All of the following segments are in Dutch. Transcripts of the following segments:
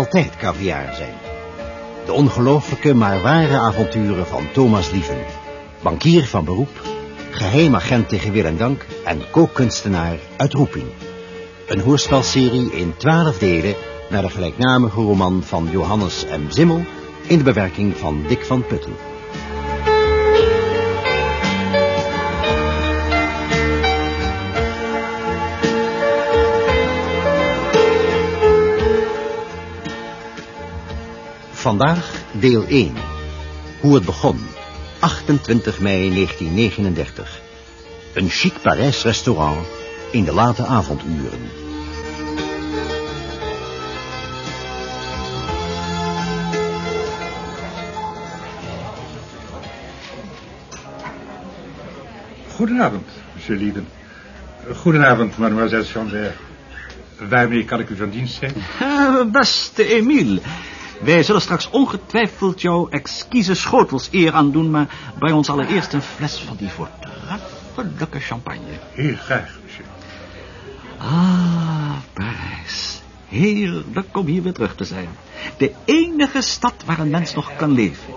altijd caviar zijn. De ongelooflijke maar ware avonturen van Thomas Lieven. Bankier van beroep, geheim agent tegen wil en dank en kookkunstenaar uit Roeping. Een hoorspelserie in twaalf delen naar de gelijknamige roman van Johannes M. Zimmel in de bewerking van Dick van Putten. Vandaag deel 1. Hoe het begon. 28 mei 1939. Een chic Parijs restaurant in de late avonduren. Goedenavond, monsieur Lieden. Goedenavond, mademoiselle Chandler. Waarmee kan ik u van dienst zijn? Ah, beste Emile, wij zullen straks ongetwijfeld jouw exquise schotels eer aan doen, maar breng ons allereerst een fles van die voortreffelijke champagne. Heel graag, monsieur. Ah, Parijs. Heerlijk om hier weer terug te zijn. De enige stad waar een mens nog kan leven.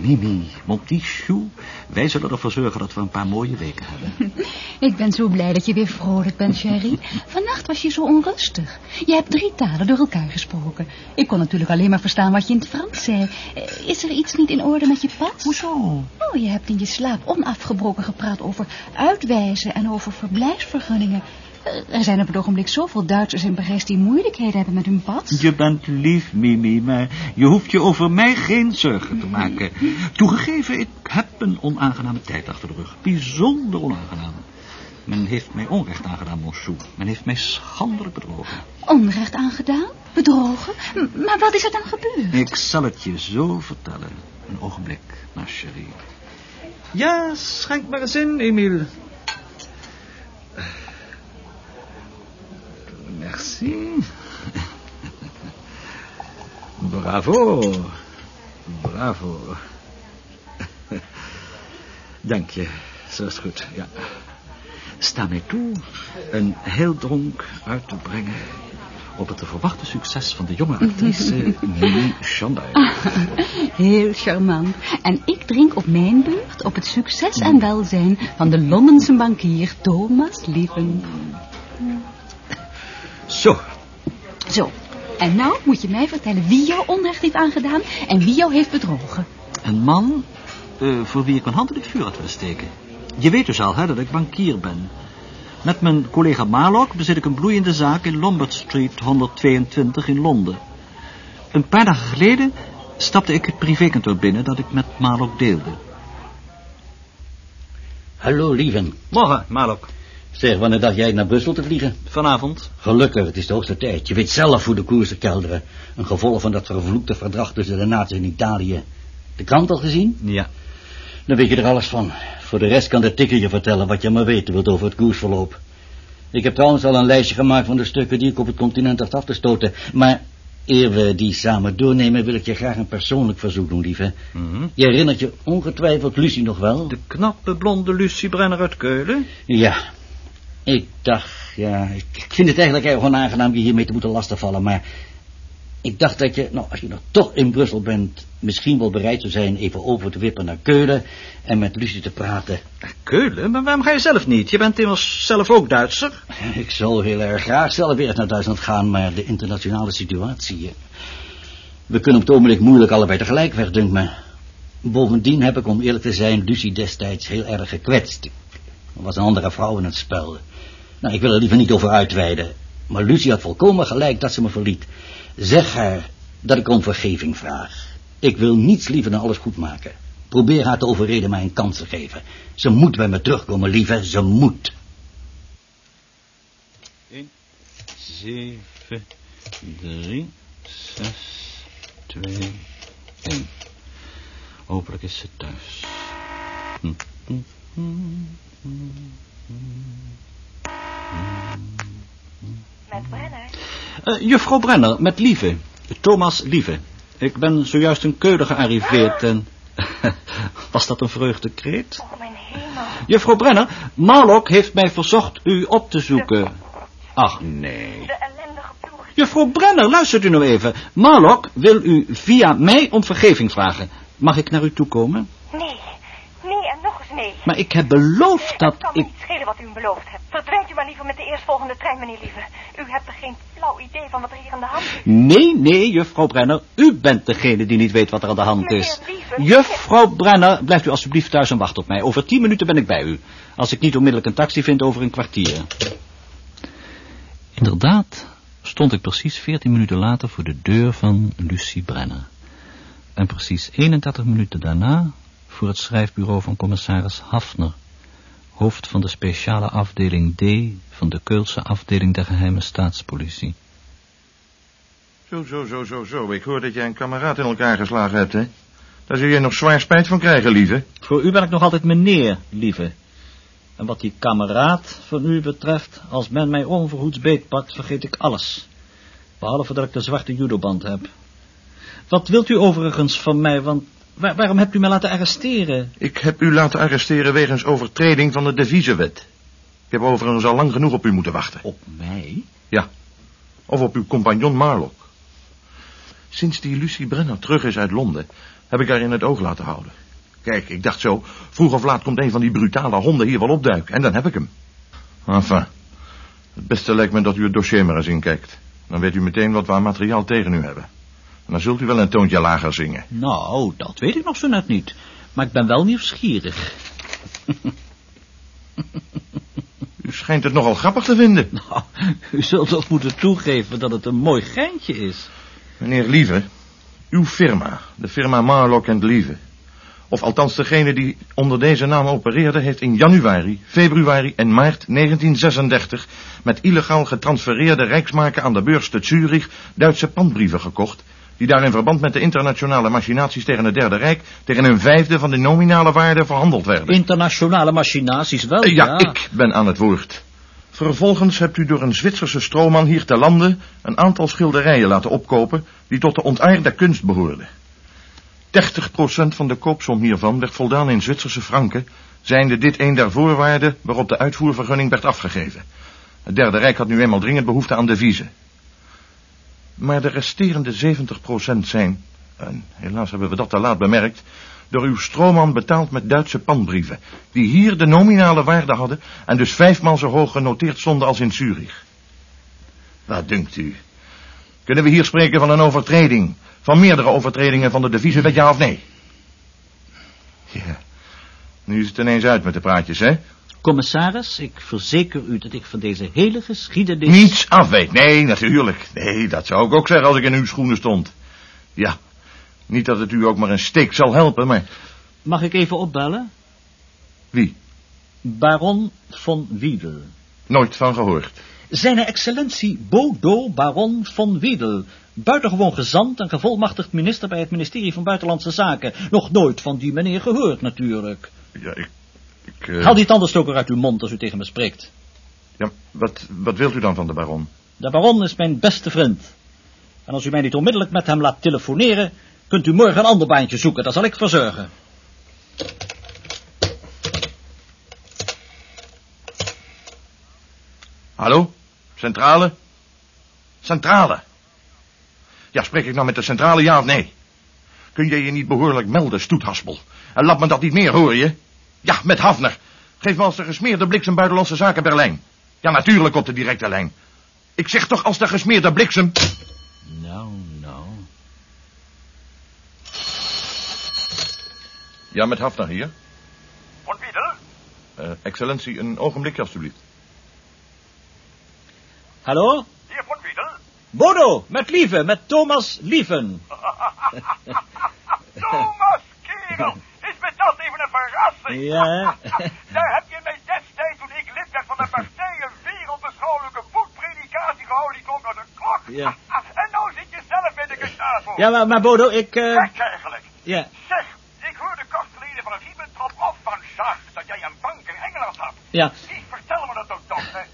Mimi, mon petit chou, wij zullen ervoor zorgen dat we een paar mooie weken hebben. Ik ben zo blij dat je weer vrolijk bent, Sherry. Vannacht was je zo onrustig. Je hebt drie talen door elkaar gesproken. Ik kon natuurlijk alleen maar verstaan wat je in het Frans zei. Eh, Is er iets niet in orde met je pas? Hoezo? Oh, je hebt in je slaap onafgebroken gepraat over uitwijzen en over verblijfsvergunningen. Eh, Er zijn op het ogenblik zoveel Duitsers in Parijs die moeilijkheden hebben met hun pas. Je bent lief, Mimi, maar je hoeft je over mij geen zorgen te maken. Toegegeven, ik heb een onaangename tijd achter de rug. Bijzonder onaangenaam. Men heeft mij onrecht aangedaan, Monsou. Men heeft mij schandelijk bedrogen. Onrecht aangedaan? Bedrogen? M- Maar wat is er dan gebeurd? Ik zal het je zo vertellen. Een ogenblik, ma chérie. Ja, schenk maar eens in, Emile. Merci. Bravo. Bravo. Dank je. Zo is goed, ja. Sta mij toe een heel dronk uit te brengen op het te verwachte succes van de jonge actrice Mimi Chandler. Heel charmant. En ik drink op mijn beurt op het succes en welzijn van de Londense bankier Thomas Lieven. Zo, Zo, en nou moet je mij vertellen wie jou onrecht heeft aangedaan en wie jou heeft bedrogen. een man eh, voor wie ik mijn hand in het vuur had willen steken. Je weet dus al hè, dat ik bankier ben. Met mijn collega Malok bezit ik een bloeiende zaak in Lombard Street 122 in Londen. Een paar dagen geleden stapte ik het privékantoor binnen dat ik met Malok deelde. Hallo, lieven. Morgen, Malok. Zeg, wanneer dacht jij naar Brussel te vliegen? Vanavond. Gelukkig, het is de hoogste tijd. Je weet zelf hoe de koersen kelderen. Een gevolg van dat vervloekte verdrag tussen de naties en Italië. De krant al gezien? Ja. Dan weet je er alles van. Voor de rest kan de tikker je vertellen wat je maar weten wilt over het koersverloop. Ik heb trouwens al een lijstje gemaakt van de stukken die ik op het continent dacht af te stoten. Maar eer we die samen doornemen, wil ik je graag een persoonlijk verzoek doen, lieve. Mhm. Je herinnert je ongetwijfeld Lucie nog wel? De knappe blonde Lucie Brenner uit Keulen? Ja, ik dacht, ja, ik, ik vind het eigenlijk erg onaangenaam je hiermee te moeten lastigvallen, maar ik dacht dat je, nou, als je nog toch in Brussel bent, misschien wel bereid zou zijn even over te wippen naar Keulen en met Lucie te praten. Keulen? Maar waarom ga je zelf niet? Je bent immers zelf ook Duitser. Ik zou heel erg graag zelf weer naar Duitsland gaan, maar de internationale situatie... eh, We kunnen op het ogenblik moeilijk allebei tegelijk weg, dunkt me. Bovendien heb ik, om eerlijk te zijn, Lucie destijds heel erg gekwetst. Er was een andere vrouw in het spel. Nou, ik wil er liever niet over uitweiden. Maar Lucie had volkomen gelijk dat ze me verliet. Zeg haar dat ik om vergeving vraag. Ik wil niets liever dan alles goed maken. Probeer haar te overreden mij een kans te geven. Ze moet bij me terugkomen, lieve. Ze moet. 1, 7, 3, 6, 2, 1. Hopelijk is ze thuis. Hm, hm, hm. Met Brenner. Eh, juffrouw Brenner, met Lieve. Thomas Lieve. Ik ben zojuist in Keulen gearriveerd en... Was dat een vreugdekreet? Oh, mijn hemel. Juffrouw Brenner, Malok heeft mij verzocht u op te zoeken. Ach, nee. De ellendige ploeg Juffrouw Brenner, luistert u nou even. Marlock wil u via mij om vergeving vragen. Mag ik naar u toe komen? Maar ik heb beloofd dat Het kan me ik... niet schelen wat u me beloofd hebt. Verdwijnt u maar liever met de eerstvolgende trein, meneer Lieve. U hebt er geen flauw idee van wat er hier aan de hand is. Nee, nee, juffrouw Brenner. U bent degene die niet weet wat er aan de hand is. Meneer Lieve, Juffrouw Brenner, blijft u alstublieft thuis en wacht op mij. Over tien minuten ben ik bij u. Als ik niet onmiddellijk een taxi vind over een kwartier. Inderdaad stond ik precies veertien minuten later voor de deur van Lucie Brenner. En precies 31 minuten daarna voor het schrijfbureau van commissaris Hafner, hoofd van de speciale afdeling D van de Keulse afdeling der geheime staatspolitie. Zo, zo, zo, zo, zo. Ik hoor dat jij een kameraad in elkaar geslagen hebt, hè? Daar zul je nog zwaar spijt van krijgen, lieve. Voor u ben ik nog altijd meneer, lieve. En wat die kameraad van u betreft, als men mij onverhoeds beetpakt, vergeet ik alles. Behalve dat ik de zwarte judoband heb. Wat wilt u overigens van mij, want waar- waarom hebt u mij laten arresteren? Ik heb u laten arresteren wegens overtreding van de deviezenwet. Ik heb overigens al lang genoeg op u moeten wachten. Op mij? Ja. Of op uw compagnon Marlock. Sinds die Lucie Brenner terug is uit Londen, heb ik haar in het oog laten houden. Kijk, ik dacht zo, vroeg of laat komt een van die brutale honden hier wel opduiken. En dan heb ik hem. Enfin, het beste lijkt me dat u het dossier maar eens inkijkt. Dan weet u meteen wat we aan materiaal tegen u hebben. Dan zult u wel een toontje lager zingen. Nou, dat weet ik nog zo net niet. Maar ik ben wel nieuwsgierig. U schijnt het nogal grappig te vinden. Nou, u zult toch moeten toegeven dat het een mooi geintje is. Meneer Lieve, uw firma, de firma Marlock en Lieve... of althans degene die onder deze naam opereerde... heeft in januari, februari en maart 1936... met illegaal getransfereerde rijksmarken aan de beurs te Zurich... Duitse pandbrieven gekocht... die daar in verband met de internationale machinaties tegen het Derde Rijk... tegen een vijfde van de nominale waarde verhandeld werden. Internationale machinaties wel, ja. ja, ik ben aan het woord. Vervolgens hebt u door een Zwitserse stroomman hier te landen een aantal schilderijen laten opkopen die tot de ontaarde kunst behoorden. 30% van de koopsom hiervan werd voldaan in Zwitserse franken, zijnde dit een der voorwaarden waarop de uitvoervergunning werd afgegeven. Het Derde Rijk had nu eenmaal dringend behoefte aan deviezen. Maar de resterende 70% zijn, en helaas hebben we dat te laat bemerkt, door uw stroomman betaald met Duitse pandbrieven, die hier de nominale waarde hadden en dus vijfmaal zo hoog genoteerd stonden als in Zurich. Wat dunkt u? Kunnen we hier spreken van een overtreding, van meerdere overtredingen van de deviezenwet, ja of nee? Ja, nu is het ineens uit met de praatjes, hè? Commissaris, ik verzeker u dat ik van deze hele geschiedenis... Niets afweet, nee, natuurlijk. Nee, dat zou ik ook zeggen als ik in uw schoenen stond. Ja, niet dat het u ook maar een steek zal helpen, maar Mag ik even opbellen? wie? Baron von Wiedel. Nooit van gehoord. Zijn excellentie Bodo Baron von Wiedel. Buitengewoon gezant en gevolmachtigd minister bij het ministerie van Buitenlandse Zaken. Nog nooit van die meneer gehoord natuurlijk. Ja, ik... ik eh, Haal die tandenstoker uit uw mond als u tegen me spreekt. Ja, wat, wat wilt u dan van de baron? De baron is mijn beste vriend. En als u mij niet onmiddellijk met hem laat telefoneren... kunt u morgen een ander baantje zoeken, dat zal ik verzorgen. Hallo? Centrale? Centrale? Ja, spreek ik nou met de centrale, ja of nee? Kun je je niet behoorlijk melden, stoethaspel? En laat me dat niet meer, hoor je? Ja, met Hafner. Geef me als de gesmeerde bliksem buitenlandse zaken Berlijn. Ja, natuurlijk op de directe lijn. Ik zeg toch als de gesmeerde bliksem... Nou, nou. Ja, met Hafner hier. Von Wiedel? Eh, excellentie, een ogenblikje alstublieft. Hallo? Hier, von Wiedel? Bodo, met Lieve, met Thomas Lieven. Thomas, kerel! Is me dat even een verrassing? Ja. Daar heb je mij destijds, toen ik lid werd van de partij, een wereldbeschouwelijke boekpredikatie gehouden. Die klonk als een klok. Ja. En nou zit je zelf bij de Gestapo. Ja, maar, maar Bodo, ik... Gek eigenlijk. ja, Zeg, ik hoorde kort geleden van een Ribbentrop of van Schacht dat jij een bank in Engeland had. ja. Die vertel me dat ook toch. Een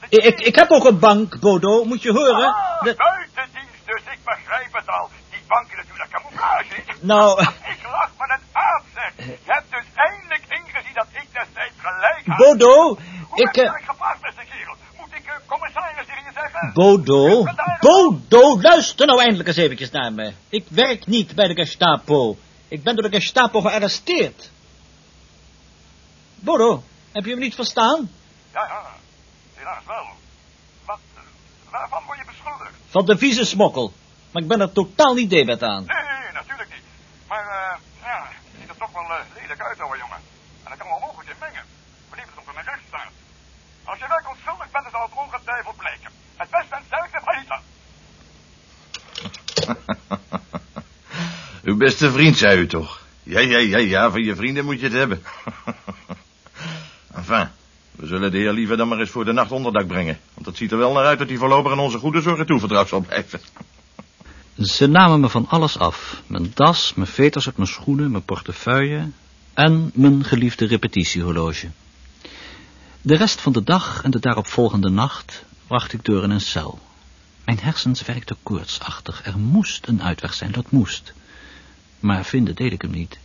de Ik, ik, ik heb ook een bank, Bodo, moet je horen. Ah, De- buitendienst dus, ik begrijp het al. Die bank is natuurlijk camouflage. nou, Ik lach me het aan, zeg. Je hebt dus eindelijk ingezien dat ik destijds gelijk had. Bodo, Hoe ik... heb eh, je gevraagd, beste kerel? Moet ik uh? Bodo, Bodo, luister nou eindelijk eens eventjes naar me. Ik werk niet bij de Gestapo. Ik ben door de Gestapo gearresteerd. Bodo, heb je me niet verstaan? Ja, ja. Helaas wel. Wat, waarvan word je beschuldigd? Van de vieze smokkel. Maar ik ben er totaal niet debet aan. Nee, nee, natuurlijk niet. Maar, eh, ja, je ziet er toch wel eh, lelijk uit, ouwe jongen. En dat kan wel mogelijk in mengen. Wanneer het op een rechtsstaat. Als je werkelijk onschuldig bent, dan het ongetwijfeld blijken. Het beste en sterkste van Hitler. Uw beste vriend, zei u toch? Ja, ja, ja, ja, van je vrienden moet je het hebben. enfin, we zullen de heer liever dan maar eens voor de nacht onderdak brengen. Want het ziet er wel naar uit dat hij voorlopig aan onze goede zorgen toevertrouwd zal blijven. Ze namen me van alles af. Mijn das, mijn veters uit mijn schoenen, mijn portefeuille en mijn geliefde repetitiehorloge. De rest van de dag en de daaropvolgende nacht bracht ik door in een cel. Mijn hersens werkten koortsachtig. Er moest een uitweg zijn, dat moest. Maar vinden deed ik hem niet.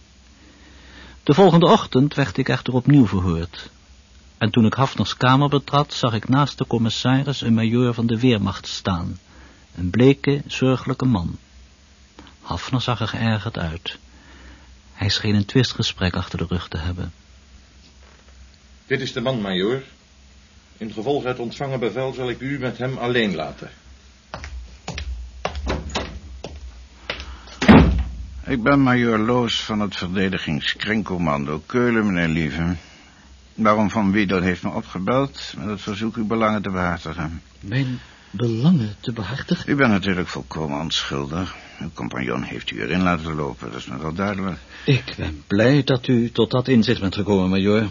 De volgende ochtend werd ik echter opnieuw verhoord. En toen ik Hafners kamer betrad, zag ik naast de commissaris een majoor van de Weermacht staan. Een bleke, zorgelijke man. Hafner zag er geërgerd uit. Hij scheen een twistgesprek achter de rug te hebben. Dit is de man, majoor. In gevolg uit ontvangen bevel zal ik u met hem alleen laten. Ik ben majoor Loos van het verdedigingskringcommando Keulen, meneer Lieve. Waarom van wie dat heeft me opgebeld met het verzoek uw belangen te behartigen. Mijn belangen te behartigen? U bent natuurlijk volkomen onschuldig. Uw compagnon heeft u erin laten lopen, dat is nogal duidelijk. Ik ben blij dat u tot dat inzicht bent gekomen, majoor.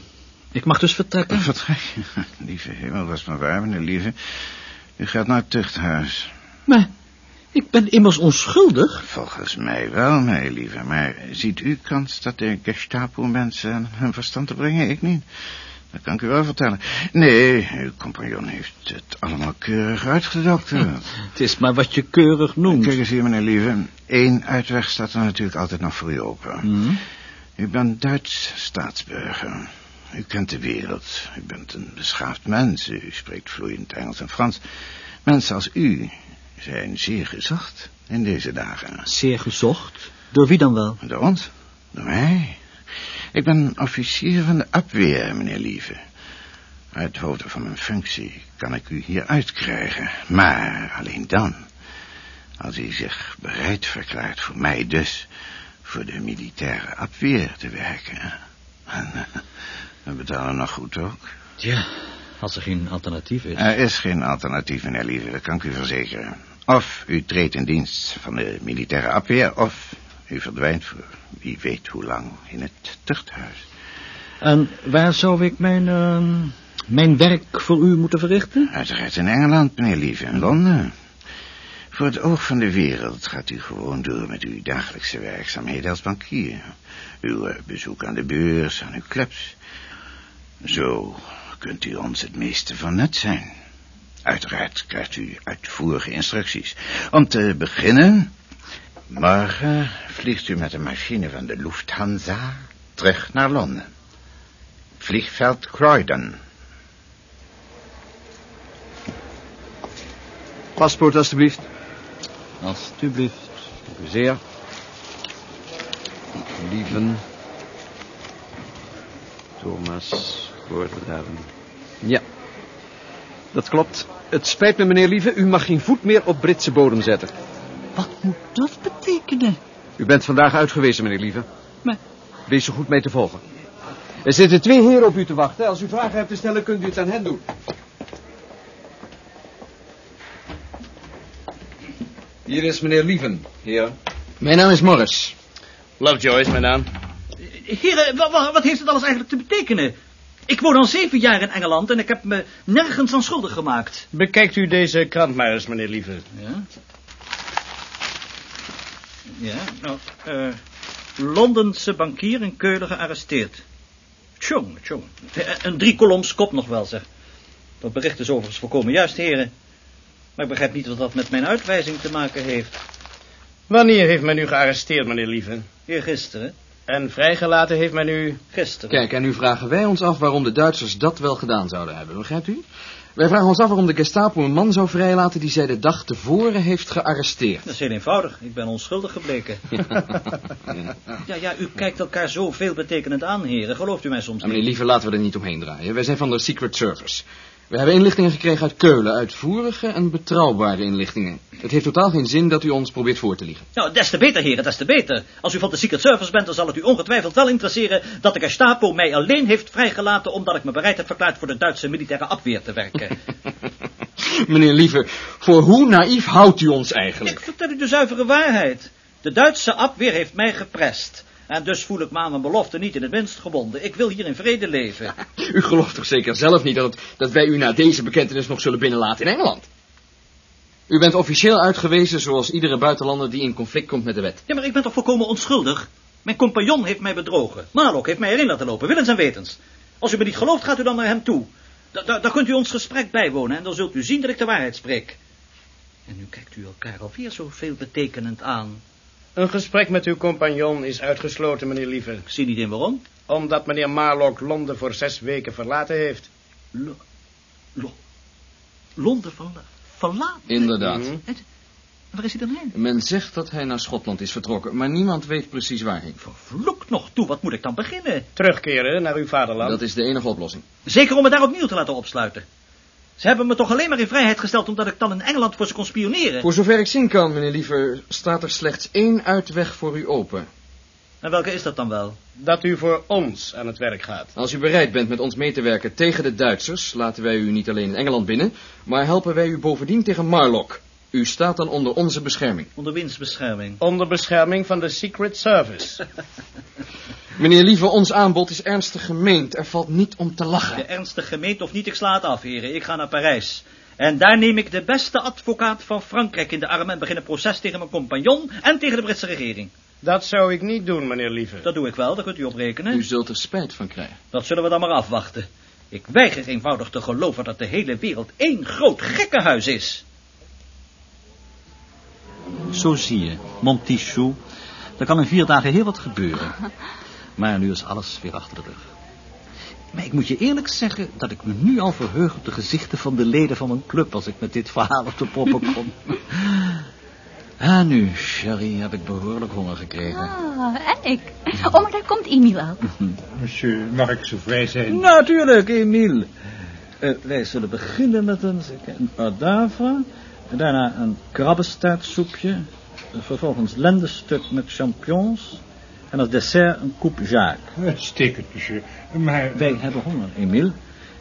Ik mag dus vertrekken? Vertrek? Lieve hemel, dat is maar waar, meneer Lieve. U gaat naar het tuchthuis. Maar ik ben immers onschuldig. Volgens mij wel, meneer Lieve. Maar ziet u kans dat de Gestapo-mensen aan hun verstand te brengen? Ik niet. Dat kan ik u wel vertellen. Nee, uw compagnon heeft het allemaal keurig uitgedokterd. Het is maar wat je keurig noemt. Kijk eens hier, meneer Lieve. Eén uitweg staat er natuurlijk altijd nog voor u open. Hmm? U bent Duits staatsburger. U kent de wereld. U bent een beschaafd mens. U spreekt vloeiend Engels en Frans. Mensen als u zijn zeer gezocht in deze dagen. Zeer gezocht? Door wie dan wel? Door ons? Door mij? Ik ben officier van de Abweer, meneer Lieve. Uit hoofde van mijn functie kan ik u hier uitkrijgen. Maar alleen dan. Als u zich bereid verklaart voor mij dus... voor de militaire Abweer te werken. En eh, we betalen nog goed ook. Ja, als er geen alternatief is. Er is geen alternatief, meneer Lieve, dat kan ik u verzekeren. Of u treedt in dienst van de militaire Abweer... of u verdwijnt voor wie weet hoe lang in het tuchthuis. En waar zou ik mijn, uh, mijn werk voor u moeten verrichten? Uiteraard in Engeland, meneer Lieve, in Londen. Voor het oog van de wereld gaat u gewoon door met uw dagelijkse werkzaamheden als bankier. Uw uh, bezoek aan de beurs, aan uw clubs. Zo kunt u ons het meeste van nut zijn. Uiteraard krijgt u uitvoerige instructies. Om te beginnen... Morgen vliegt u met een machine van de Lufthansa terug naar Londen. Vliegveld Croydon. Paspoort, alstublieft. Alsjeblieft. Dank u zeer. Lieven. Thomas Gordon. Ja, dat klopt. Het spijt me, meneer Lieve. U mag geen voet meer op Britse bodem zetten. Wat moet dat betekenen? U bent vandaag uitgewezen, meneer Lieve. Maar... Wees zo goed mee te volgen. Er zitten twee heren op u te wachten. Als u vragen hebt te stellen, kunt u het aan hen doen. Hier is meneer Lieven, heer. Mijn naam is Morris. Lovejoy is mijn naam. Heren, wat, heeft het alles eigenlijk te betekenen? Ik woon al zeven jaar in Engeland en ik heb me nergens aan schuldig gemaakt. Bekijkt u deze krant maar eens, meneer Lieve. Ja? Ja, nou, eh... Londense bankier in Keulen gearresteerd. Tjong, tjong. Een drie koloms kop nog wel, zeg. Dat bericht is overigens volkomen juist, heren. Maar ik begrijp niet wat dat met mijn uitwijzing te maken heeft. Wanneer heeft men u gearresteerd, meneer Lieve? Eergisteren. En vrijgelaten heeft men u... Gisteren. Kijk, en nu vragen wij ons af waarom de Duitsers dat wel gedaan zouden hebben, begrijpt u? Wij vragen ons af waarom de Gestapo een man zou vrijlaten die zij de dag tevoren heeft gearresteerd. Dat is heel eenvoudig. Ik ben onschuldig gebleken. ja, ja, u kijkt elkaar zo veelbetekenend aan, heren. Gelooft u mij soms Ja, meneer niet? Lieve, laten we er niet omheen draaien. Wij zijn van de Secret Service. We hebben inlichtingen gekregen uit Keulen, uitvoerige en betrouwbare inlichtingen. Het heeft totaal geen zin dat u ons probeert voor te liegen. Nou, des te beter, heren, des te beter. Als u van de Secret Service bent, dan zal het u ongetwijfeld wel interesseren dat de Gestapo mij alleen heeft vrijgelaten omdat ik me bereid heb verklaard voor de Duitse militaire afweer te werken. Meneer Lieve, voor hoe naïef houdt u ons eigenlijk? ik vertel u de zuivere waarheid. De Duitse afweer heeft mij geprest. En dus voel ik me aan mijn belofte niet in het minst gebonden. Ik wil hier in vrede leven. U gelooft toch zeker zelf niet dat, het- dat wij u na deze bekentenis nog zullen binnenlaten in Engeland? U bent officieel uitgewezen zoals iedere buitenlander die in conflict komt met de wet. Ja, maar ik ben toch volkomen onschuldig? Mijn compagnon heeft mij bedrogen. Malok heeft mij erin laten lopen, willens en wetens. Als u me niet gelooft, gaat u dan naar hem toe. Da da- dan kunt u ons gesprek bijwonen en dan zult u zien dat ik de waarheid spreek. En nu kijkt u elkaar alweer zo veelbetekenend aan. Een gesprek met uw compagnon is uitgesloten, meneer Lieve. Ik zie niet in waarom. Omdat meneer Marlock Londen voor zes weken verlaten heeft. Lo Lo Londen verla verlaten? Inderdaad. Mhm. Waar is hij dan heen? Men zegt dat hij naar Schotland is vertrokken, maar niemand weet precies waarheen. Vloek nog toe, wat moet ik dan beginnen? Terugkeren naar uw vaderland. Dat is de enige oplossing. Zeker om me daar opnieuw te laten opsluiten. Ze hebben me toch alleen maar in vrijheid gesteld omdat ik dan in Engeland voor ze kon spioneren. Voor zover ik zien kan, meneer Lieve, staat er slechts één uitweg voor u open. En welke is dat dan wel? Dat u voor ons aan het werk gaat. Als u bereid bent met ons mee te werken tegen de Duitsers, laten wij u niet alleen in Engeland binnen, maar helpen wij u bovendien tegen Marlock. U staat dan onder onze bescherming. Onder winstbescherming. Onder bescherming van de Secret Service. Meneer Lieve, ons aanbod is ernstig gemeend. Er valt niet om te lachen. De ernstig gemeend of niet, ik sla het af, heren. Ik ga naar Parijs. En daar neem ik de beste advocaat van Frankrijk in de arm en begin een proces tegen mijn compagnon en tegen de Britse regering. Dat zou ik niet doen, meneer Lieve. Dat doe ik wel, daar kunt u op rekenen. U zult er spijt van krijgen. Dat zullen we dan maar afwachten. Ik weiger eenvoudig te geloven dat de hele wereld één groot gekkenhuis is. Zo zie je, Montichou. Er kan in vier dagen heel wat gebeuren. Maar nu is alles weer achter de rug. Maar ik moet je eerlijk zeggen dat ik me nu al verheug op de gezichten van de leden van mijn club als ik met dit verhaal op de proppen kom. Ah, nu, Sherry, heb ik behoorlijk honger gekregen. Ah, en ik. Oh, maar daar komt Emiel al. Monsieur, mag ik zo vrij zijn? Natuurlijk, Emiel. Eh, wij zullen beginnen met een, een daarna een krabbestaartsoepje, vervolgens lendenstuk met champignons en als dessert een coupe Jacques. Uitstekend, monsieur. Maar... Wij hebben honger, Emiel.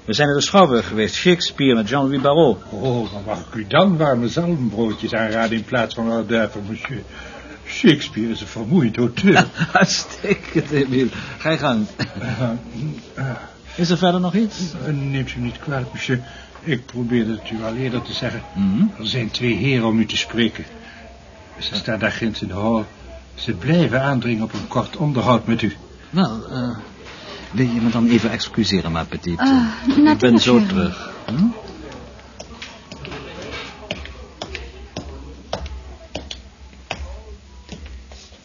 We zijn naar de Schouwburg geweest, Shakespeare met Jean-Louis Barrault. Oh, dan mag ik u dan warme zalmbroodjes aanraden in plaats van hors d'oeuvre, monsieur. Shakespeare is een vermoeid auteur. Uitstekend, Emiel. Ga je gang. Is er verder nog iets? Eh, Neemt u niet kwalijk, monsieur. Ik probeerde het u al eerder te zeggen. Mhm. Er zijn twee heren om u te spreken. Ze staan daar ginds in de hal. Ze blijven aandringen op een kort onderhoud met u. Wel, eh, wil je me dan even excuseren, ma petite? Ah, ik ben zo terug. Hm?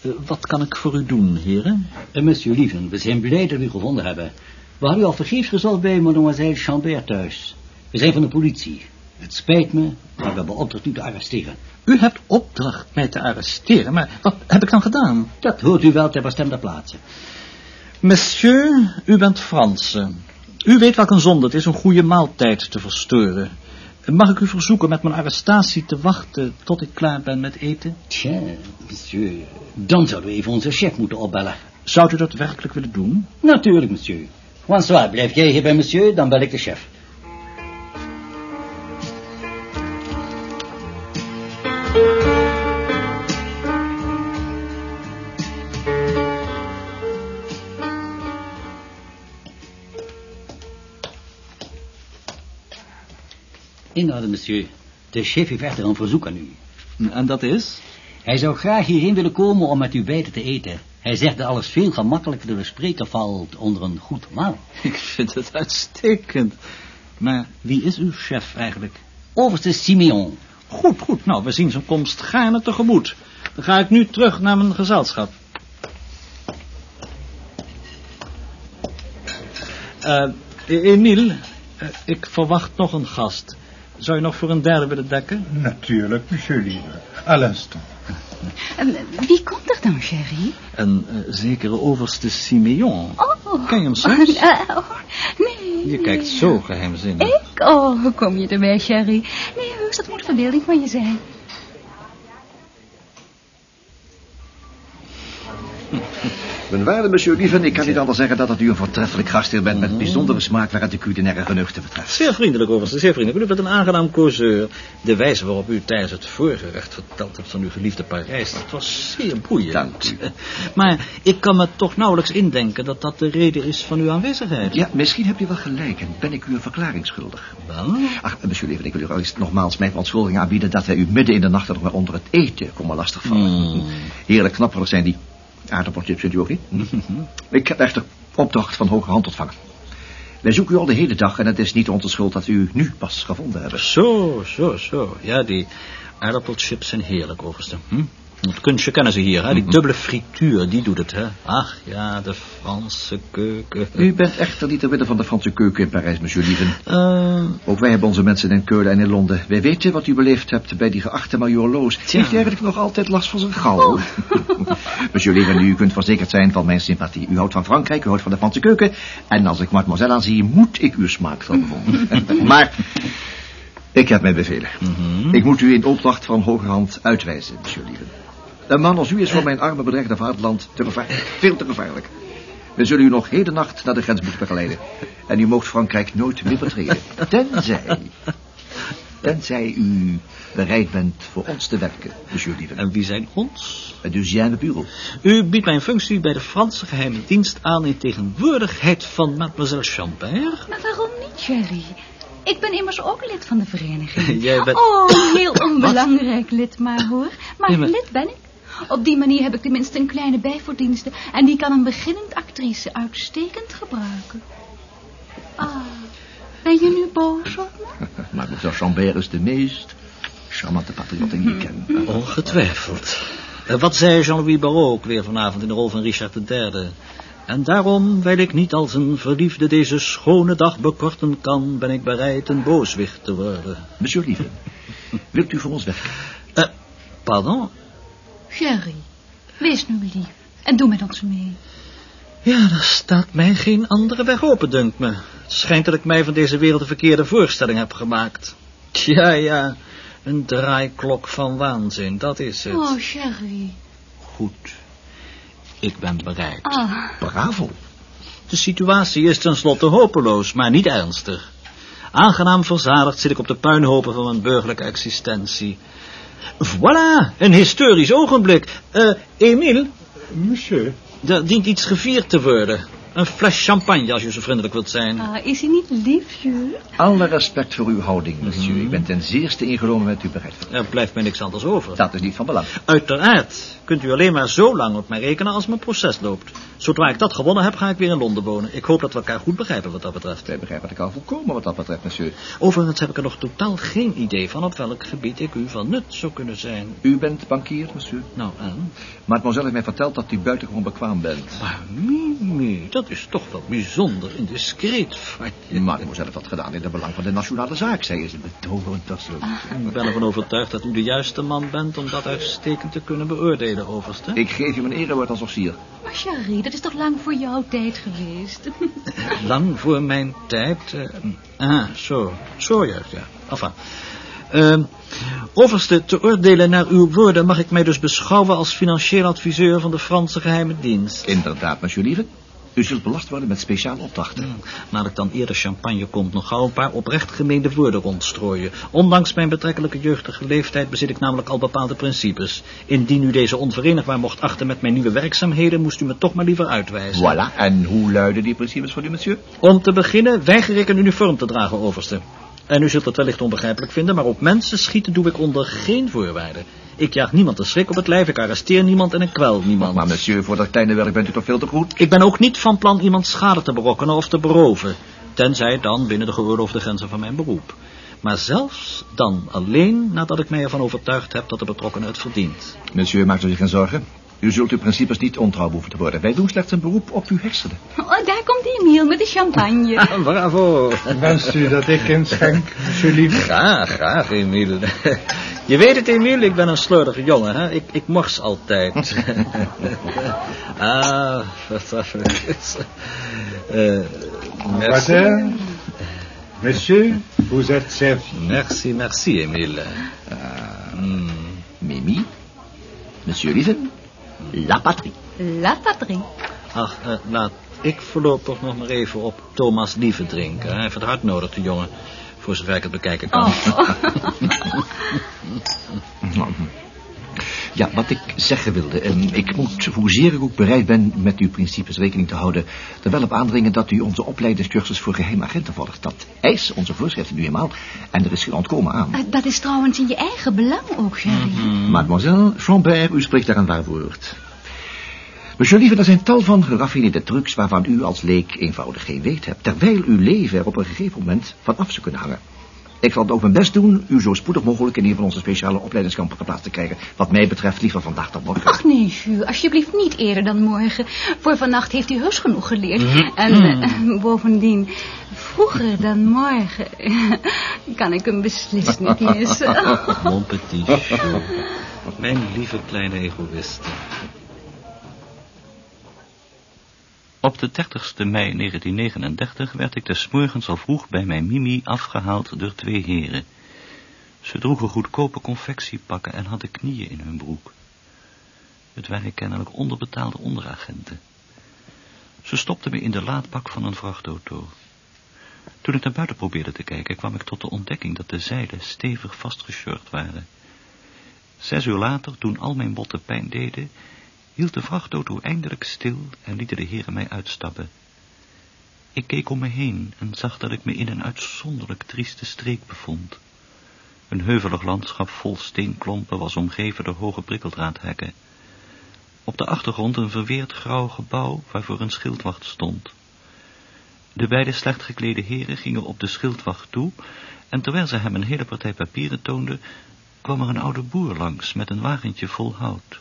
Eh, wat kan ik voor u doen, heren? Eh, monsieur Lieven, we zijn blij dat we u gevonden hebben. We hadden u al vergeefs gezocht bij mademoiselle Chambert thuis. We zijn van de politie. Het spijt me, maar we hebben opdracht u te arresteren. U hebt opdracht mij te arresteren, maar wat heb ik dan gedaan? Dat hoort u wel ter bestemde plaatsen. Monsieur, u bent Franse. U weet welk een zonde het is een goede maaltijd te verstoren. Mag ik u verzoeken met mijn arrestatie te wachten tot ik klaar ben met eten? Tja, monsieur, dan zouden we even onze chef moeten opbellen. Zou u dat werkelijk willen doen? Natuurlijk, monsieur. François, blijf jij hier bij monsieur, dan bel ik de chef. In orde, monsieur. De chef heeft echter een verzoek aan u. En dat is? Hij zou graag hierheen willen komen om met u beiden te eten. Hij zegt dat alles veel gemakkelijker te bespreken valt onder een goed maal. Ik vind het uitstekend. Maar wie is uw chef eigenlijk? Overste Simeon. Goed, goed. Nou, we zien zijn komst gaarne tegemoet. Dan ga ik nu terug naar mijn gezelschap. Eh, Emiel, eh, ik verwacht nog een gast. Zou je nog voor een derde willen dekken? Natuurlijk, monsieur lieve. À l'instant. En, wie komt er dan, Sherry? Een eh, zekere overste Simeon. Oh. Ken je hem soms? Eh, oh, nee. Je kijkt zo geheimzinnig. Ik? Oh, hoe kom je erbij, Sherry? Nee, heus, dat moet verbeelding van je zijn. Mijn waarde monsieur Lieven, ik kan niet anders zeggen dat, dat u een voortreffelijk gastheer bent... met bijzondere smaak waar het de culinaire genuchten betreft. Zeer vriendelijk, overste, zeer vriendelijk. U bent een aangenaam causeur. De wijze waarop u tijdens het voorgerecht verteld hebt van uw geliefde Parijs... dat was zeer boeiend. Dank u. Maar ik kan me toch nauwelijks indenken dat dat de reden is van uw aanwezigheid. Ja, misschien hebt u wel gelijk en ben ik u een verklaring schuldig. Wel? Ach, monsieur Lieven, ik wil u nogmaals mijn verontschuldiging aanbieden... dat wij u midden in de nacht nog maar onder het eten komen lastigvallen. Hmm. Heerlijk knapperig zijn die aardappelchips, vindt u ook niet? ik heb echter opdracht van hoge hand ontvangen. Wij zoeken u al de hele dag en het is niet onze schuld dat we u nu pas gevonden hebben. Zo, zo, zo. Ja, die aardappelchips zijn heerlijk, overste. Hm? Het kunstje kennen ze hier, hè? Die dubbele frituur, die doet het, hè? Ach, ja, de Franse keuken. U bent echter niet te midden van de Franse keuken in Parijs, monsieur Lieven. Eh, Ook wij hebben onze mensen in Keulen en in Londen. Wij weten wat u beleefd hebt bij die geachte major Loos. Heeft u eigenlijk nog altijd last van zijn gal? monsieur Lieven, u kunt verzekerd zijn van mijn sympathie. U houdt van Frankrijk, u houdt van de Franse keuken. En als ik mademoiselle aanzie, moet ik uw smaak bewonderen. maar... Ik heb mijn bevelen. Ik moet u in opdracht van hogerhand uitwijzen, monsieur Lieven. Een man als u is voor mijn arme bedreigde vaderland te gevaarlijk. Veel te gevaarlijk. We zullen u nog hele nacht naar de grens moeten begeleiden. En u moogt Frankrijk nooit meer betreden. Tenzij... Tenzij u bereid bent voor ons te werken, monsieur Lieven. en wie zijn ons? Het Deuxième Bureau. U biedt mijn functie bij de Franse geheime dienst aan in tegenwoordigheid van mademoiselle Champert. Maar waarom niet, Sherry? Ik ben immers ook lid van de vereniging. Jij bent- Oh, heel onbelangrijk lid maar, hoor. Maar Ja, maar- lid ben ik. Op die manier heb ik tenminste een kleine bijvoordienste... en die kan een beginnend actrice uitstekend gebruiken. Ah, ben je nu boos op me? Maar mevrouw Chambert is de meest charmante patriot die ik ken. Ongetwijfeld. Eh, Wat zei Jean-Louis Barrault ook weer vanavond in de rol van Richard III? En daarom, wijl ik niet als een verliefde deze schone dag bekorten kan... ben ik bereid een booswicht te worden. Monsieur Lieven, wilt u voor ons werken? Eh, pardon? Sherry, wees nu lief en doe met ons mee. Ja, er staat mij geen andere weg open, dunkt me. Het schijnt dat ik mij van deze wereld een verkeerde voorstelling heb gemaakt. Tja, ja, een draaiklok van waanzin, dat is het. Oh, Sherry. Goed, ik ben bereid. Ah, Bravo. De situatie is tenslotte hopeloos, maar niet ernstig. Aangenaam verzadigd zit ik op de puinhopen van mijn burgerlijke existentie. Voilà, een historisch ogenblik. Eh, Emile, Monsieur. er dient iets gevierd te worden. Een fles champagne, als je zo vriendelijk wilt zijn. ah, is hij niet lief, Jules? Alle respect voor uw houding, monsieur. Ik ben ten zeerste ingenomen met uw bereidheid. Er blijft mij niks anders over. Dat is niet van belang. Uiteraard kunt u alleen maar zo lang op mij rekenen als mijn proces loopt. Zodra ik dat gewonnen heb, ga ik weer in Londen wonen. Ik hoop dat we elkaar goed begrijpen wat dat betreft. Wij begrijpen het al volkomen wat dat betreft, monsieur. Overigens heb ik er nog totaal geen idee van op welk gebied ik u van nut zou kunnen zijn. U bent bankier, monsieur. Nou, en? Mademoiselle heeft mij verteld dat u buitengewoon bekwaam bent. Maar Mimi, dat is toch wel bijzonder indiscreet van je. Mademoiselle heeft dat gedaan in het belang van de nationale zaak. Zij is een betoverend persoon. Ik ben ervan overtuigd dat u de juiste man bent om dat uitstekend te kunnen beoordelen, overste. Ik geef u mijn erewoord als officier. Maar Sherry, dat is toch lang voor jouw tijd geweest? Lang voor mijn tijd. eh, ah, zo. Zo juist, ja. Enfin. Ehm, overste, te oordelen naar uw woorden mag ik mij dus beschouwen als financieel adviseur van de Franse geheime dienst. Inderdaad, monsieur lieve. U zult belast worden met speciale opdrachten. Nadat dan eerder champagne komt, nog gauw een paar oprecht gemeende woorden rondstrooien. Ondanks mijn betrekkelijke jeugdige leeftijd bezit ik namelijk al bepaalde principes. Indien u deze onverenigbaar mocht achten met mijn nieuwe werkzaamheden, moest u me toch maar liever uitwijzen. Voilà. En hoe luiden die principes voor u, monsieur? Om te beginnen weiger ik een uniform te dragen, overste. En u zult het wellicht onbegrijpelijk vinden, maar op mensen schieten doe ik onder geen voorwaarden. Ik jaag niemand de schrik op het lijf, ik arresteer niemand en ik kwel niemand. Maar monsieur, voor dat kleine werk bent u toch veel te goed? Ik ben ook niet van plan iemand schade te berokkenen of te beroven. Tenzij dan binnen de geoorloofde grenzen van mijn beroep. Maar zelfs dan alleen nadat ik mij ervan overtuigd heb dat de betrokkenen het verdient. Monsieur, maakt u zich geen zorgen. U zult uw principes niet ontrouw hoeven te worden. Wij doen slechts een beroep op uw hersenen. Oh, daar komt Emiel met de champagne. Bravo. Wenst u dat ik inschenk, monsieur lief? Graag, graag, Emiel. Je weet het, Emiel, ik ben een slordige jongen, hè? Ik, ik mors altijd. ah, wat uh, merci. Wat, Monsieur, vous êtes servi. Merci, merci, Emile. Uh, mm. Mimi, monsieur Lieven, la patrie. La patrie. Ach, uh, laat ik voorlopig nog maar even op Thomas Lieve drinken. Hij heeft het hard nodig, de jongen. Voor zover ik het bekijken kan. Oh. Ja, wat ik zeggen wilde. Um, ik moet, hoezeer ik ook bereid ben met uw principes rekening te houden... er wel op aandringen dat u onze opleidingscursus voor geheime agenten volgt. Dat eisen onze voorschriften nu eenmaal. En er is geen ontkomen aan. Uh, dat is trouwens in je eigen belang ook, Jerry. Mm -hmm. Mademoiselle Chambert, u spreekt daar een waar woord. Monsieur Lieve, er zijn tal van geraffineerde trucs waarvan u als leek eenvoudig geen weet hebt... terwijl uw leven er op een gegeven moment van af zou kunnen hangen. Ik zal het ook mijn best doen u zo spoedig mogelijk in een van onze speciale opleidingskampen geplaatst te krijgen. Wat mij betreft liever vandaag dan morgen. Ach nee, Jules, alsjeblieft niet eerder dan morgen. Voor vannacht heeft u heus genoeg geleerd. Mhm. Mm -hmm. En uh, bovendien, vroeger dan morgen kan ik hem beslist niet missen. Mon petit Jules, mijn lieve kleine egoïst. Op de 30 mei 1939 werd ik des morgens al vroeg bij mijn Mimi afgehaald door twee heren. Ze droegen goedkope confectiepakken en hadden knieën in hun broek. Het waren kennelijk onderbetaalde onderagenten. Ze stopten me in de laadbak van een vrachtauto. Toen ik naar buiten probeerde te kijken, kwam ik tot de ontdekking dat de zeilen stevig vastgescheurd waren. Zes uur later, toen al mijn botten pijn deden, hield de vrachtauto eindelijk stil en lieten de heren mij uitstappen. Ik keek om me heen en zag dat ik me in een uitzonderlijk trieste streek bevond. Een heuvelig landschap vol steenklompen was omgeven door hoge prikkeldraadhekken. Op de achtergrond een verweerd grauw gebouw waarvoor een schildwacht stond. De beide slecht geklede heren gingen op de schildwacht toe en terwijl ze hem een hele partij papieren toonden, kwam er een oude boer langs met een wagentje vol hout.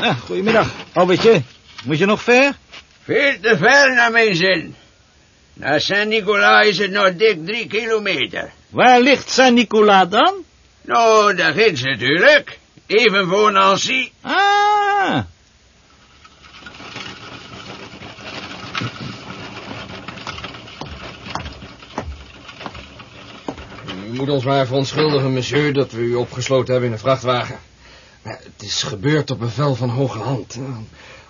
Ah, goedemiddag, Albertje. Moet je nog ver? Veel te ver naar mijn zin. Naar Saint-Nicolas is het nog dik drie kilometer. Waar ligt Saint-Nicolas dan? Nou, daar ginds natuurlijk. Even voor Nancy. Ah. U moet ons maar verontschuldigen, monsieur, dat we u opgesloten hebben in een vrachtwagen. Maar het is gebeurd op bevel van hoge hand.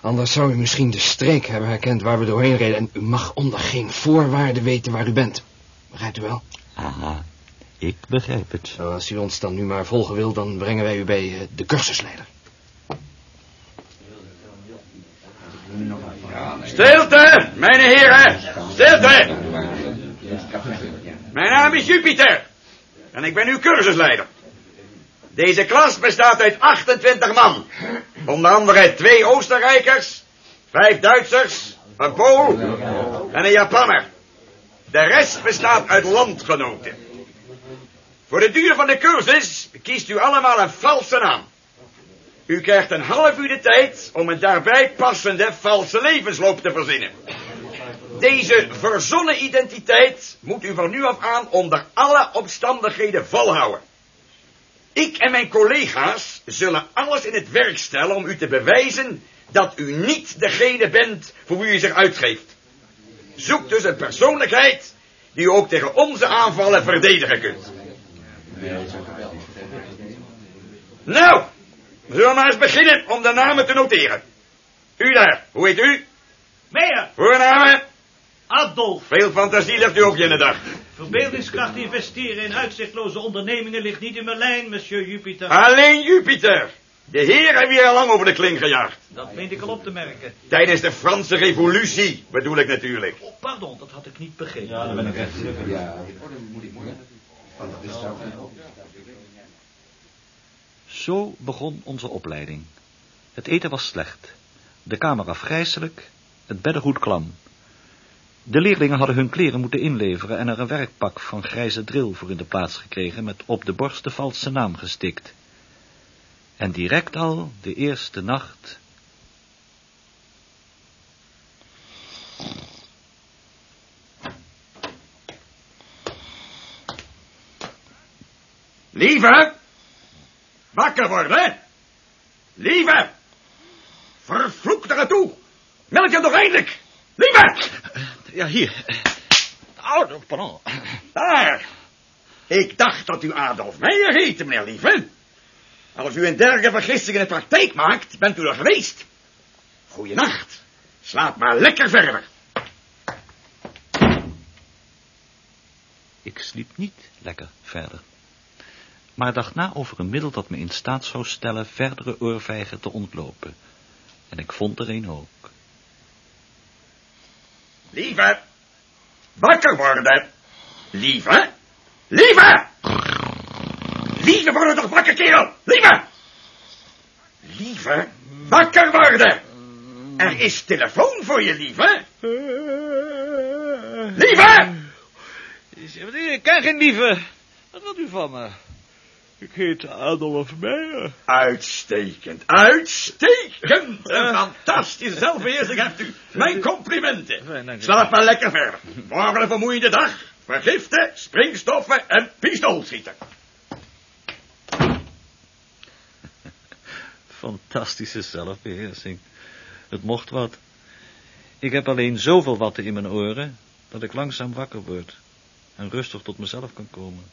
Anders zou u misschien de streek hebben herkend waar we doorheen reden. En u mag onder geen voorwaarden weten waar u bent. Begrijpt u wel? Aha, ik begrijp het. Nou, als u ons dan nu maar volgen wil, dan brengen wij u bij uh, de cursusleider. Stilte, mijn heren, stilte. Mijn naam is Jupiter en ik ben uw cursusleider. Deze klas bestaat uit 28 man. Onder andere twee Oostenrijkers, vijf Duitsers, een Pool en een Japanner. De rest bestaat uit landgenoten. Voor de duur van de cursus kiest u allemaal een valse naam. U krijgt een half uur de tijd om een daarbij passende valse levensloop te verzinnen. Deze verzonnen identiteit moet u van nu af aan onder alle omstandigheden volhouden. Ik en mijn collega's zullen alles in het werk stellen om u te bewijzen dat u niet degene bent voor wie u zich uitgeeft. Zoek dus een persoonlijkheid die u ook tegen onze aanvallen verdedigen kunt. Nou, we zullen maar eens beginnen om de namen te noteren. U daar, hoe heet u? Meijer. Voornamen? Adolf. Veel fantasie legt u ook in de dag. Verbeeldingskracht investeren in uitzichtloze ondernemingen ligt niet in mijn lijn, monsieur Jupiter. Alleen Jupiter. De heer hebben hier al lang over de kling gejaagd. Dat meende ik al op te merken. Tijdens de Franse revolutie, bedoel ik natuurlijk. Oh, pardon, dat had ik niet begrepen. Ja, daar ben ik echt Ja. Zo begon onze opleiding. Het eten was slecht, de kamer afgrijselijk, het beddengoed klam. De leerlingen hadden hun kleren moeten inleveren en er een werkpak van grijze dril voor in de plaats gekregen met op de borst de valse naam gestikt. En direct al, de eerste nacht... Lieve! Wakker worden! Lieve! Vervloek er toe! Melk je toch eindelijk! Lieve! Ja, hier. Oh, pardon. Daar! Ik dacht dat u Adolf Meijer heette, meneer Lieve. Als u een dergelijke vergissing in de praktijk maakt, bent u er geweest. Goeienacht. Slaap maar lekker verder. Ik sliep niet lekker verder. Maar dacht na over een middel dat me in staat zou stellen verdere oorvijgen te ontlopen. En ik vond er een ook. Lieve! Wakker worden! Lieve! Lieve! Lieve, worden toch wakker, kerel! Lieve! Lieve, wakker worden! Er is telefoon voor je, lieve! Lieve! Ik ken geen lieve. Wat wilt u van me? Ik heet Adolf Meijer. Uitstekend, uitstekend! Een fantastische zelfbeheersing hebt u. Mijn complimenten. Slaap maar lekker verder. Morgen een vermoeiende dag. Vergiften, springstoffen en pistoolschieten. Fantastische zelfbeheersing. Het mocht wat. Ik heb alleen zoveel watten in mijn oren, dat ik langzaam wakker word en rustig tot mezelf kan komen.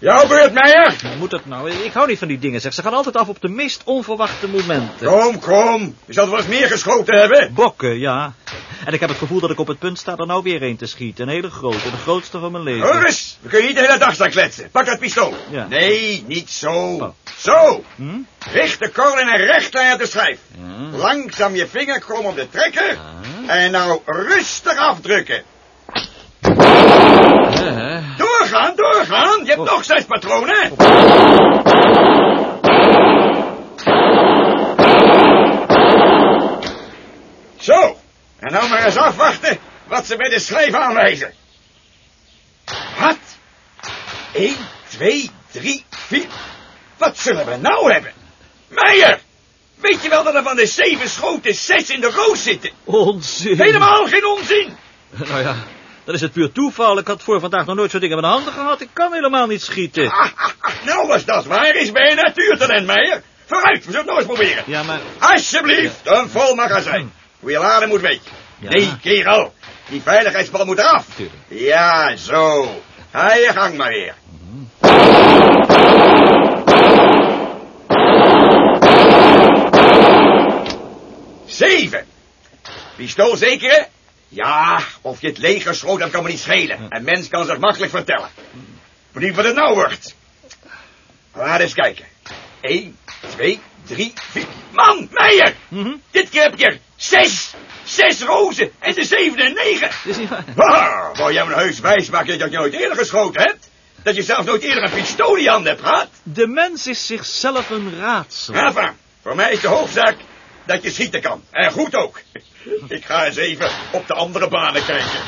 Jouw beurt, Meijer. Hoe moet dat nou? Ik hou niet van die dingen, zeg. Ze gaan altijd af op de meest onverwachte momenten. Kom, kom. Je zal er wel eens meer geschoten hebben. Bokken, ja. En ik heb het gevoel dat ik op het punt sta er nou weer een te schieten. Een hele grote, de grootste van mijn leven. Eens, we kunnen niet de hele dag staan kletsen. Pak dat pistool. Ja. Nee, niet zo. Zo. Hm? Richt de korrel in een recht op de schijf. Langzaam je vinger krom op de trekker. En nou rustig afdrukken. Doorgaan, doorgaan. Je hebt nog zes patronen. Zo. En nou maar eens afwachten wat ze bij de schijf aanwijzen. Wat? 1, 2, 3, 4. Wat zullen we nou hebben? Meijer! Weet je wel dat er van de zeven schoten zes in de roos zitten? Onzin. Helemaal geen onzin. Nou ja, dat is het puur toeval. Ik had voor vandaag nog nooit zo'n ding in mijn handen gehad. Ik kan helemaal niet schieten. Nou, als dat waar is, ben je natuurtalent, Meijer. Vooruit, we zullen het nog eens proberen. Ja, maar... Alsjeblieft, een vol magazijn. Hoe je laden moet weten. Nee, kerel. Die veiligheidsbal moet eraf. Ja, zo. Ga je gang maar weer. Zeven. Pistool zeker? Ja, of je het leger schoot, dat kan me niet schelen. Een mens kan zich makkelijk vertellen. Benieuwd wat het nou wordt. Laat eens kijken. 1, 2, 3, 4. Man, Meijer! Dit keer heb je zes. Zes rozen en de zevende en negen. Niet waar. Wow, wou jij me heus wijs maken dat je nooit eerder geschoten hebt? Dat je zelfs nooit eerder een pistool in je hebt gehad? De mens is zichzelf een raadsel. Enfin, voor mij is de hoofdzaak dat je schieten kan. En goed ook. Ik ga eens even op de andere banen kijken.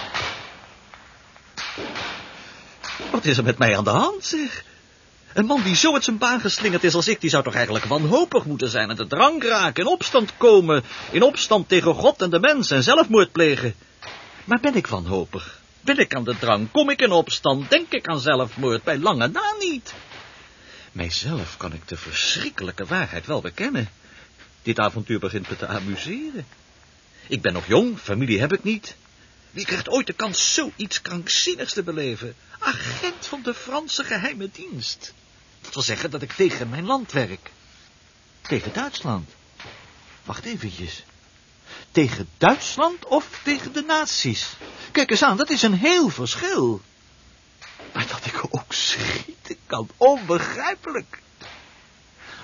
Wat is er met mij aan de hand, zeg? Een man die zo uit zijn baan geslingerd is als ik, die zou toch eigenlijk wanhopig moeten zijn en de drank raken, in opstand komen, in opstand tegen God en de mens en zelfmoord plegen. Maar ben ik wanhopig? Ben ik aan de drang? Kom ik in opstand? Denk ik aan zelfmoord? Bij lange na niet. Mijzelf kan ik de verschrikkelijke waarheid wel bekennen. Dit avontuur begint me te amuseren. Ik ben nog jong, familie heb ik niet. Wie krijgt ooit de kans zoiets krankzinnigs te beleven? Agent van de Franse geheime dienst. Dat wil zeggen dat ik tegen mijn land werk. Tegen Duitsland. Wacht eventjes. Tegen Duitsland of tegen de nazi's? Kijk eens aan, dat is een heel verschil. Maar dat ik ook schieten kan, onbegrijpelijk.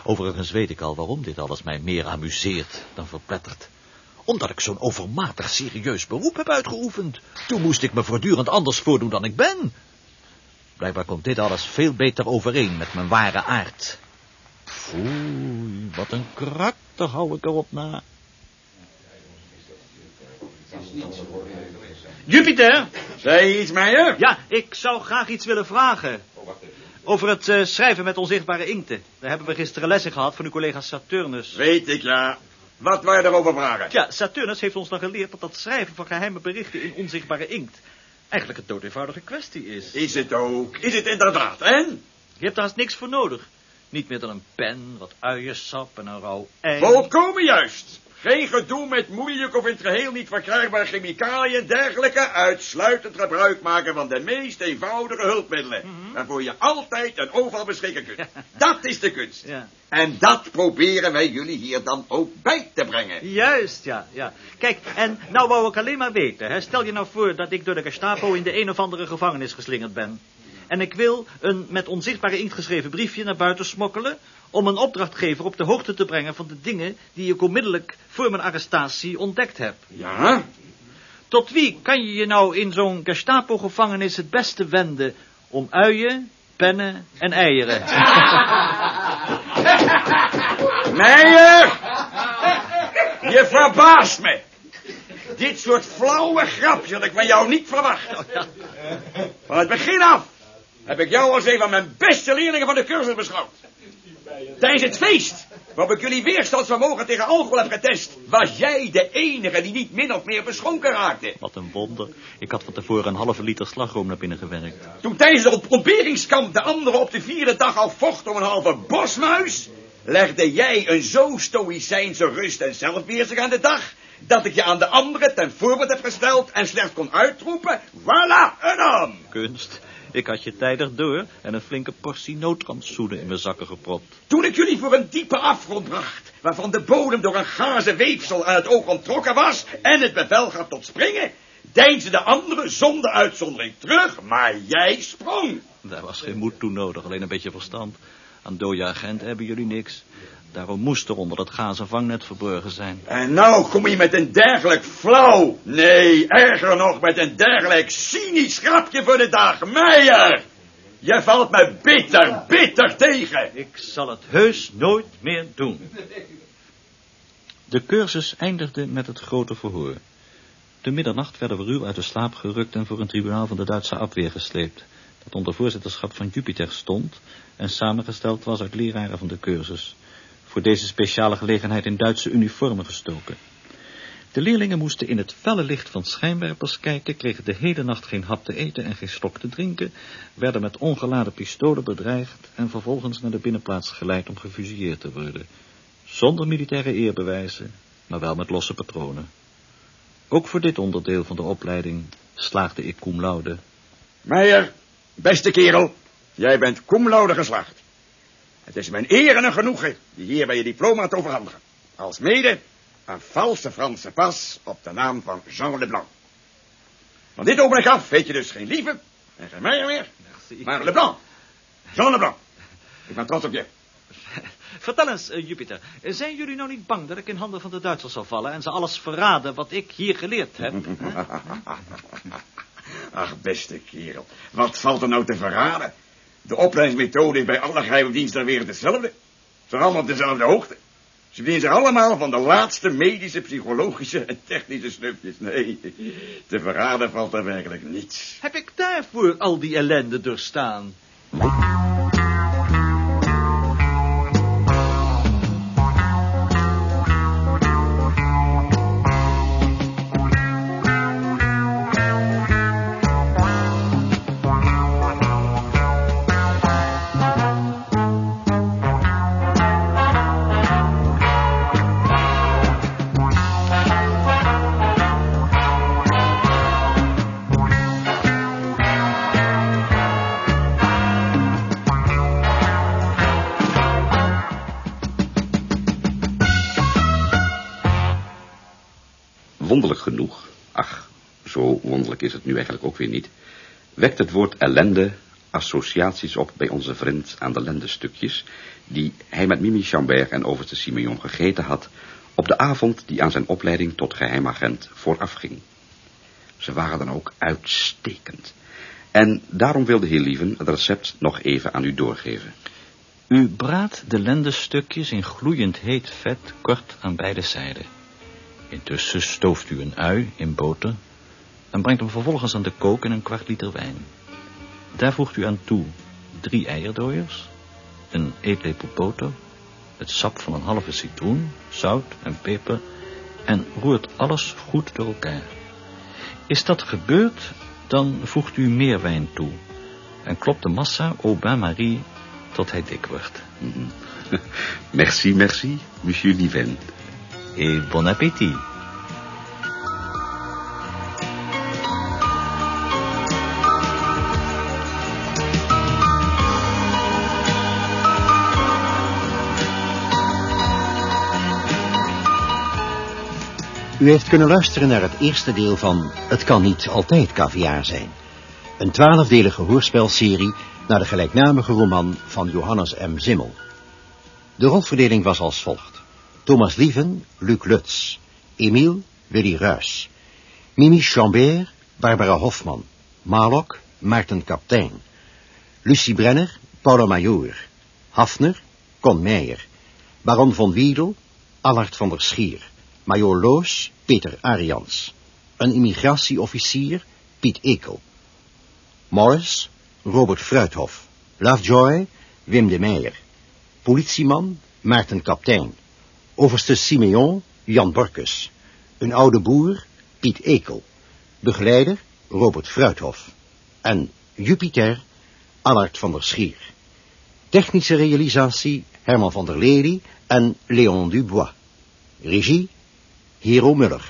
Overigens weet ik al waarom dit alles mij meer amuseert dan verplettert. Omdat ik zo'n overmatig serieus beroep heb uitgeoefend. Toen moest ik me voortdurend anders voordoen dan ik ben. Blijkbaar komt dit alles veel beter overeen met mijn ware aard. Foei, wat een karakter hou ik erop na. Jupiter? Zei je iets, Meijer? Ja, ik zou graag iets willen vragen. Over het eh, schrijven met onzichtbare inkten. Daar hebben we gisteren lessen gehad van uw collega Saturnus. Weet ik, ja. Wat wij erover vragen? Ja, Saturnus heeft ons dan geleerd dat dat schrijven van geheime berichten in onzichtbare inkt eigenlijk een dood eenvoudige kwestie is. Is het ook? Is het inderdaad, en? Je hebt daar haast niks voor nodig. Niet meer dan een pen, wat uiensap en een rauw ei. Volkomen juist. Geen gedoe met moeilijk of in het geheel niet verkrijgbare chemicaliën en dergelijke. Uitsluitend gebruik maken van de meest eenvoudige hulpmiddelen. Waarvoor je altijd en overal beschikken kunt. Dat is de kunst. Ja. En dat proberen wij jullie hier dan ook bij te brengen. Juist, ja, ja. Kijk, en nou wou ik alleen maar weten, hè. Stel je nou voor dat ik door de Gestapo in de een of andere gevangenis geslingerd ben. En ik wil een met onzichtbare inkt geschreven briefje naar buiten smokkelen... om een opdrachtgever op de hoogte te brengen van de dingen... die ik onmiddellijk voor mijn arrestatie ontdekt heb. Ja? Tot wie kan je je nou in zo'n Gestapo-gevangenis het beste wenden... om uien, pennen en eieren? Meijer! Je verbaast me. Dit soort flauwe grapjes had ik van jou niet verwacht. Van het begin af heb ik jou als een van mijn beste leerlingen van de cursus beschouwd. Tijdens het feest, waarop ik jullie weerstandsvermogen tegen alcohol heb getest, was jij de enige die niet min of meer beschonken raakte. Wat een wonder. Ik had van tevoren een halve liter slagroom naar binnen gewerkt. Toen tijdens de ontberingskamp de anderen op de vierde dag al vochten om een halve bosmuis, legde jij een zo stoïcijnse rust en zelfbeheersing aan de dag, dat ik je aan de anderen ten voorbeeld heb gesteld en slechts kon uitroepen, voilà, een am. Kunst. Ik had je tijdig door en een flinke portie noodrandsoenen in mijn zakken gepropt. Toen ik jullie voor een diepe afgrond bracht, waarvan de bodem door een gazen weefsel aan het oog onttrokken was en het bevel gaf tot springen, deinsden de anderen zonder uitzondering terug, maar jij sprong. Daar was geen moed toe nodig, alleen een beetje verstand. Aan dode agent hebben jullie niks. Daarom moest er onder dat gazen vangnet verborgen zijn. En nou kom je met een dergelijk flauw, nee, erger nog, met een dergelijk cynisch grapje voor de dag. Meijer, je valt me bitter, bitter tegen. Ik zal het heus nooit meer doen. De cursus eindigde met het grote verhoor. De middernacht werden we ruw uit de slaap gerukt en voor een tribunaal van de Duitse afweer gesleept, dat onder voorzitterschap van Jupiter stond en samengesteld was uit leraren van de cursus, voor deze speciale gelegenheid in Duitse uniformen gestoken. De leerlingen moesten in het felle licht van schijnwerpers kijken, kregen de hele nacht geen hap te eten en geen slok te drinken, werden met ongeladen pistolen bedreigd en vervolgens naar de binnenplaats geleid om gefusilleerd te worden. Zonder militaire eerbewijzen, maar wel met losse patronen. Ook voor dit onderdeel van de opleiding slaagde ik cum laude. Meijer, beste kerel, jij bent cum laude geslaagd. Het is mijn eer en een genoegen je hier bij je diploma te overhandigen. Als mede een valse Franse pas op de naam van Jean Leblanc. Van dit ogenblik af weet je dus geen lieve en geen Meijer meer, maar Leblanc. Jean Leblanc. Ik ben trots op je. Vertel eens, eh, Jupiter, zijn jullie nou niet bang dat ik in handen van de Duitsers zal vallen en ze alles verraden wat ik hier geleerd heb? Ach, beste kerel, wat valt er nou te verraden? De opleidingsmethode is bij alle geheime diensten ter wereld hetzelfde. Ze zijn allemaal op dezelfde hoogte. Ze bedienen zich allemaal van de laatste medische, psychologische en technische snufjes. Nee, te verraden valt er werkelijk niets. Heb ik daarvoor al die ellende doorstaan? Eigenlijk ook weer niet, wekt het woord ellende associaties op bij onze vriend aan de lendestukjes, die hij met Mimi Chambert en overste Simeon gegeten had, op de avond die aan zijn opleiding tot geheimagent voorafging. Ze waren dan ook uitstekend. En daarom wilde heer Lieven het recept nog even aan u doorgeven. U braadt de lendestukjes in gloeiend heet vet kort aan beide zijden. Intussen stooft u een ui in boter, en brengt hem vervolgens aan de kook in een kwart liter wijn. Daar voegt u aan toe drie eierdooiers, een eetlepel boter, het sap van een halve citroen, zout en peper en roert alles goed door elkaar. Is dat gebeurd, dan voegt u meer wijn toe en klopt de massa au bain-marie tot hij dik wordt. Merci, merci, monsieur Liven. Et bon appétit. U heeft kunnen luisteren naar het eerste deel van Het kan niet altijd caviar zijn. Een twaalfdelige hoorspelserie naar de gelijknamige roman van Johannes M. Zimmel. De rolverdeling was als volgt. Thomas Lieven, Luc Lutz. Emiel, Willy Ruys. Mimi Chambert, Barbara Hofman. Malok, Maarten Kaptein. Lucie Brenner, Paula Major. Hafner, Con Meijer. Baron von Wiedel, Allard van der Schier. Major Loos, Peter Arians. Een immigratieofficier, Piet Ekel. Morris, Robert Fruithof. Lovejoy, Wim de Meijer. Politieman, Maarten Kaptein. Overste Simeon, Jan Borkus. Een oude boer, Piet Ekel. Begeleider, Robert Fruithof. En Jupiter, Allard van der Schier. Technische realisatie, Herman van der Lely en Leon Dubois. Regie, Hero Muller.